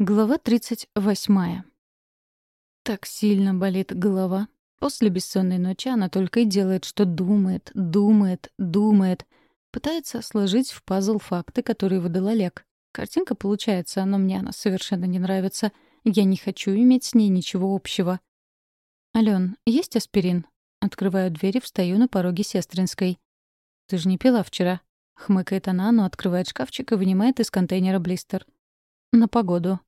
Глава 38. Так сильно болит голова. После бессонной ночи она только и делает, что думает, думает, думает. Пытается сложить в пазл факты, которые выдал Олег. Картинка получается, но мне она совершенно не нравится. Я не хочу иметь с ней ничего общего. «Алён, есть аспирин?» Открываю дверь и встаю на пороге сестринской. «Ты же не пила вчера?» Хмыкает она, но открывает шкафчик и вынимает из контейнера блистер. На погоду.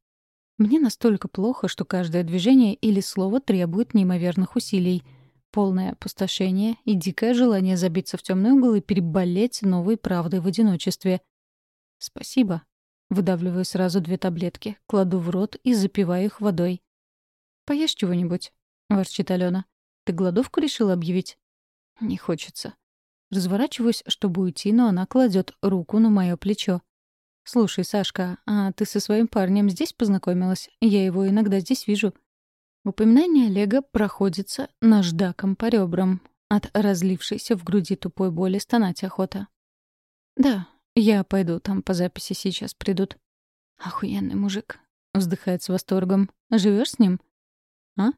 Мне настолько плохо, что каждое движение или слово требует неимоверных усилий. Полное опустошение и дикое желание забиться в темный угол и переболеть новой правдой в одиночестве. «Спасибо». Выдавливаю сразу две таблетки, кладу в рот и запиваю их водой. «Поешь чего-нибудь?» — ворчит Алена. «Ты голодовку решила объявить?» «Не хочется». Разворачиваюсь, чтобы уйти, но она кладет руку на мое плечо. «Слушай, Сашка, а ты со своим парнем здесь познакомилась? Я его иногда здесь вижу». Упоминание Олега проходится наждаком по ребрам. От разлившейся в груди тупой боли стонать охота. «Да, я пойду, там по записи сейчас придут». «Охуенный мужик», — вздыхает с восторгом. Живешь с ним?» «А?»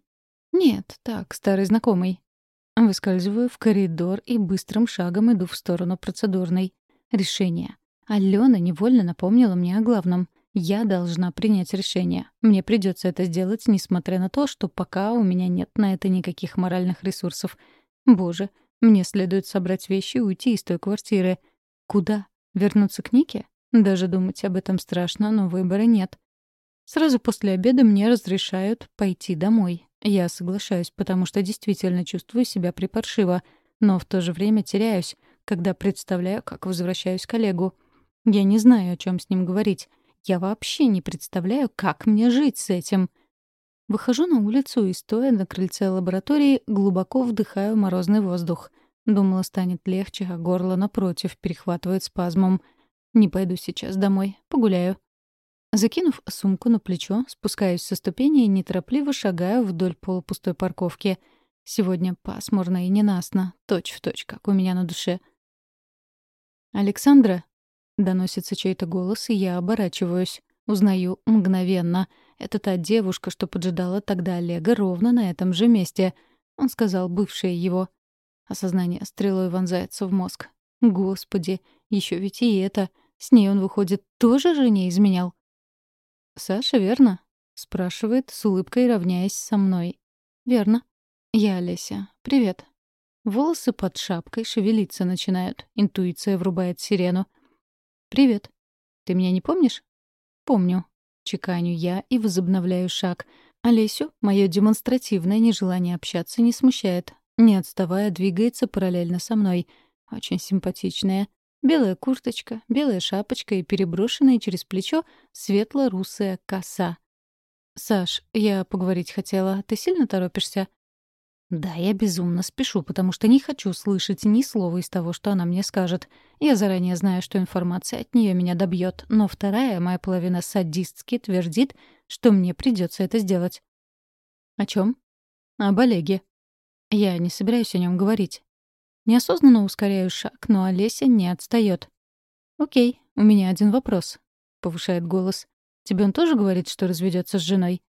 «Нет, так, старый знакомый». Выскальзываю в коридор и быстрым шагом иду в сторону процедурной. Решение. Алена невольно напомнила мне о главном. Я должна принять решение. Мне придется это сделать, несмотря на то, что пока у меня нет на это никаких моральных ресурсов. Боже, мне следует собрать вещи и уйти из той квартиры. Куда? Вернуться к Нике? Даже думать об этом страшно, но выбора нет. Сразу после обеда мне разрешают пойти домой. Я соглашаюсь, потому что действительно чувствую себя припаршиво, но в то же время теряюсь, когда представляю, как возвращаюсь к коллегу. Я не знаю, о чем с ним говорить. Я вообще не представляю, как мне жить с этим. Выхожу на улицу и, стоя на крыльце лаборатории, глубоко вдыхаю морозный воздух. Думала, станет легче, а горло, напротив, перехватывает спазмом. Не пойду сейчас домой, погуляю. Закинув сумку на плечо, спускаюсь со ступени и неторопливо шагаю вдоль полупустой парковки. Сегодня пасмурно и ненастно, точь-в-точь, точь, как у меня на душе. «Александра?» Доносится чей-то голос, и я оборачиваюсь. Узнаю мгновенно. Это та девушка, что поджидала тогда Олега ровно на этом же месте. Он сказал, бывшая его. Осознание стрелой вонзается в мозг. Господи, еще ведь и это. С ней он, выходит, тоже жене изменял. «Саша, верно?» — спрашивает, с улыбкой равняясь со мной. «Верно. Я Олеся. Привет». Волосы под шапкой шевелиться начинают. Интуиция врубает сирену. «Привет. Ты меня не помнишь?» «Помню». Чеканю я и возобновляю шаг. Олесю мое демонстративное нежелание общаться не смущает. Не отставая, двигается параллельно со мной. Очень симпатичная. Белая курточка, белая шапочка и переброшенная через плечо светло-русая коса. «Саш, я поговорить хотела. Ты сильно торопишься?» Да, я безумно спешу, потому что не хочу слышать ни слова из того, что она мне скажет. Я заранее знаю, что информация от нее меня добьет, но вторая, моя половина садистски, твердит, что мне придется это сделать. О чем? Об Олеге. Я не собираюсь о нем говорить. Неосознанно ускоряю шаг, но Олеся не отстает. «Окей, у меня один вопрос», — повышает голос. «Тебе он тоже говорит, что разведется с женой?»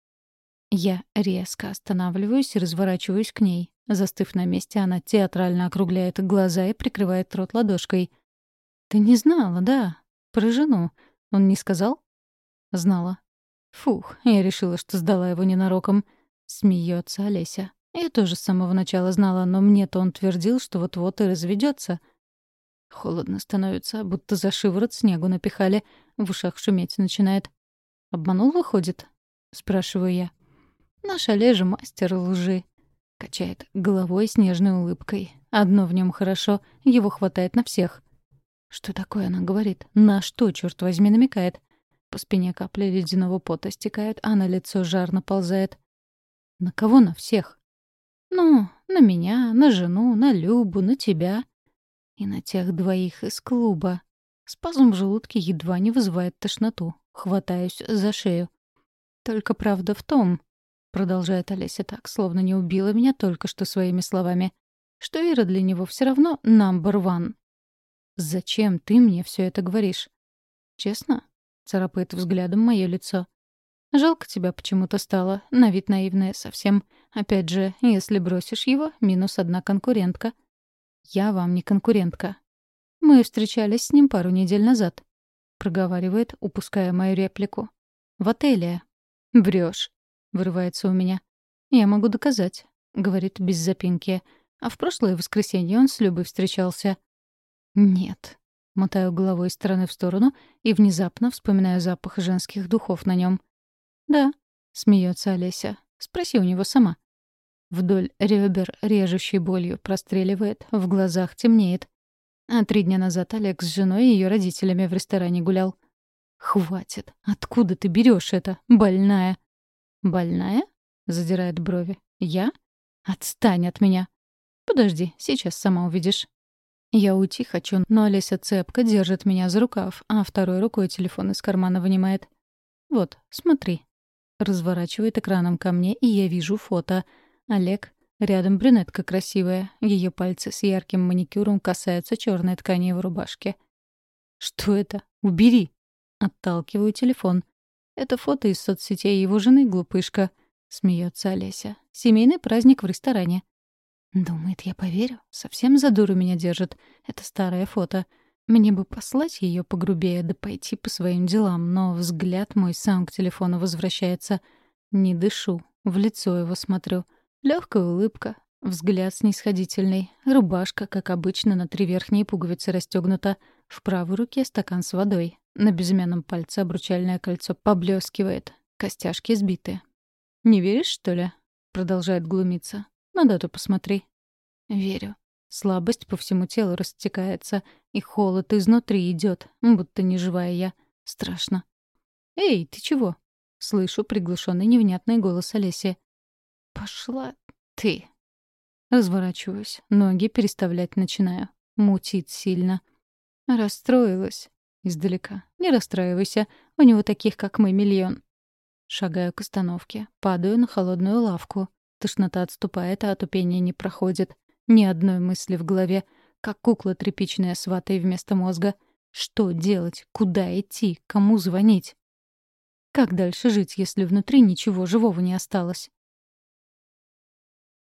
Я резко останавливаюсь и разворачиваюсь к ней. Застыв на месте, она театрально округляет глаза и прикрывает рот ладошкой. «Ты не знала, да? Про жену. Он не сказал?» «Знала». «Фух, я решила, что сдала его ненароком». Смеется Олеся. Я тоже с самого начала знала, но мне-то он твердил, что вот-вот и разведется. Холодно становится, будто за шиворот снегу напихали. В ушах шуметь начинает. «Обманул, выходит?» — спрашиваю я. Наш Олежа мастер лжи. Качает головой с нежной улыбкой. Одно в нем хорошо, его хватает на всех. Что такое она говорит? На что, черт возьми, намекает? По спине капли ледяного пота стекают, а на лицо жар наползает. На кого на всех? Ну, на меня, на жену, на Любу, на тебя. И на тех двоих из клуба. Спазм в желудке едва не вызывает тошноту. Хватаюсь за шею. Только правда в том, Продолжает Олеся так, словно не убила меня только что своими словами. Что Ира для него все равно number one. «Зачем ты мне все это говоришь?» «Честно?» — царапает взглядом мое лицо. Жалко тебя почему-то стало, на вид наивная совсем. Опять же, если бросишь его, минус одна конкурентка. Я вам не конкурентка. Мы встречались с ним пару недель назад. Проговаривает, упуская мою реплику. В отеле. Врешь. Вырывается у меня. Я могу доказать, говорит без запинки. А в прошлое воскресенье он с Любой встречался. Нет. Мотаю головой из стороны в сторону и внезапно вспоминаю запах женских духов на нем. «Да», — смеется Олеся. «Спроси у него сама». Вдоль ребер режущей болью простреливает, в глазах темнеет. А три дня назад Олег с женой и ее родителями в ресторане гулял. «Хватит! Откуда ты берешь это, больная?» «Больная?» — задирает брови. «Я? Отстань от меня!» «Подожди, сейчас сама увидишь». Я уйти хочу, но Олеся цепко держит меня за рукав, а второй рукой телефон из кармана вынимает. «Вот, смотри». Разворачивает экраном ко мне, и я вижу фото. Олег. Рядом брюнетка красивая. Ее пальцы с ярким маникюром касаются черной ткани его рубашки. «Что это? Убери!» Отталкиваю телефон. Это фото из соцсетей его жены, глупышка. Смеется Олеся. Семейный праздник в ресторане. Думает, я поверю? Совсем за дуру меня держит. Это старое фото. Мне бы послать ее погрубее, да пойти по своим делам, но взгляд мой сам к телефону возвращается. Не дышу, в лицо его смотрю. Легкая улыбка, взгляд снисходительный, рубашка, как обычно, на три верхние пуговицы расстегнута. В правой руке стакан с водой. На безымянном пальце обручальное кольцо поблескивает. Костяшки сбиты. «Не веришь, что ли?» — продолжает глумиться. На дату посмотри. Верю. Слабость по всему телу растекается, и холод изнутри идет, будто неживая я. Страшно. «Эй, ты чего?» Слышу приглушенный невнятный голос Олеси. «Пошла ты!» Разворачиваюсь, ноги переставлять начинаю. Мутит сильно. Расстроилась. Издалека. Не расстраивайся, у него таких, как мы, миллион. Шагаю к остановке, падаю на холодную лавку. Тошнота отступает, а отупение не проходит. Ни одной мысли в голове, как кукла тряпичная с ватой вместо мозга. Что делать? Куда идти? Кому звонить? Как дальше жить, если внутри ничего живого не осталось?